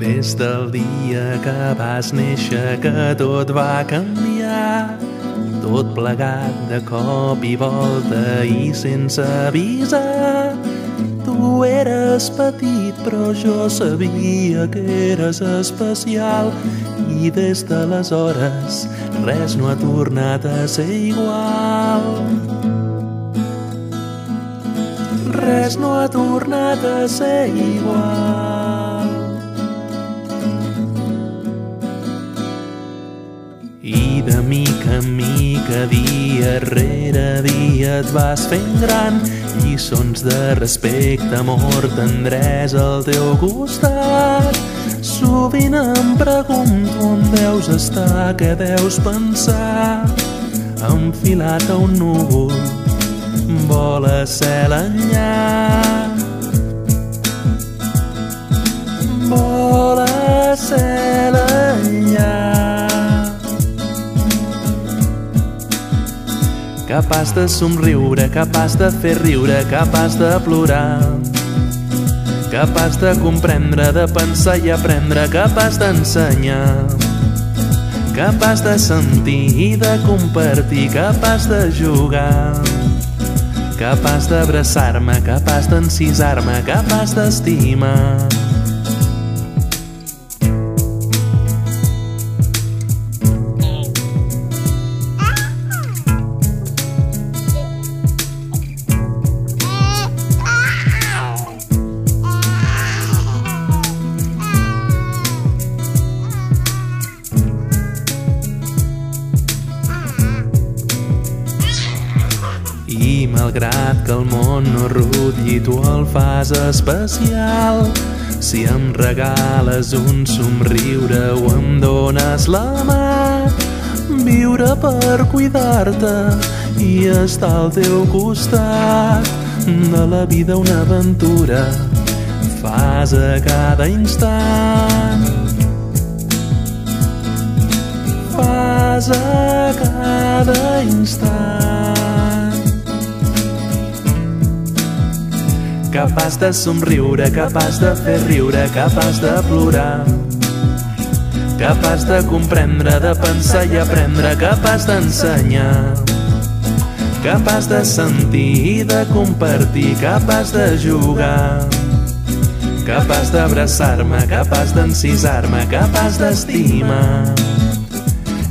des del dia que vas néixer que tot va canviar. Tot plegat de cop i volta i sense avisar. Tu eres petit, però jo sabia que eres especial i des d'aleshores res no ha tornat a ser igual. Res no ha tornat a ser igual. I de mica en mica, dia rere dia et vas fent gran lliçons de respecte, amor, tendresa al teu costat. Sovint em pregunto on deus estar, què deus pensar. Enfilat a un núvol, vola cel enllà. Capaç de somriure, capaç de fer riure, capaç de plorar. Capaç de comprendre, de pensar i aprendre, capaç d'ensenyar. Capaç de sentir i de compartir, capaç de jugar. Capaç d'abraçar-me, capaç d'encisar-me, capaç d'estimar. I malgrat que el món no rutlli, tu el fas especial. Si em regales un somriure o em dones la mà, viure per cuidar-te i estar al teu costat. De la vida una aventura fas a cada instant. Fas a cada instant. Capaç de somriure, capaç de fer riure, capaç de plorar. Capaç de comprendre, de pensar i aprendre, capaç d'ensenyar. Capaç de sentir i de compartir, capaç de jugar. Capaç d'abraçar-me, capaç d'encisar-me, capaç d'estimar.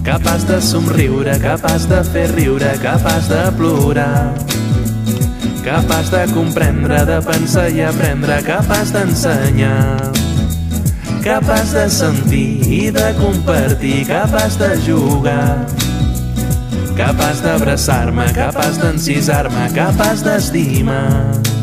Capaç de somriure, capaç de fer riure, capaç de plorar. Capaç de comprendre, de pensar i aprendre, capaç d'ensenyar. Capaç de sentir i de compartir, capaç de jugar. Capaç d'abraçar-me, capaç d'encisar-me, capaç d'estimar.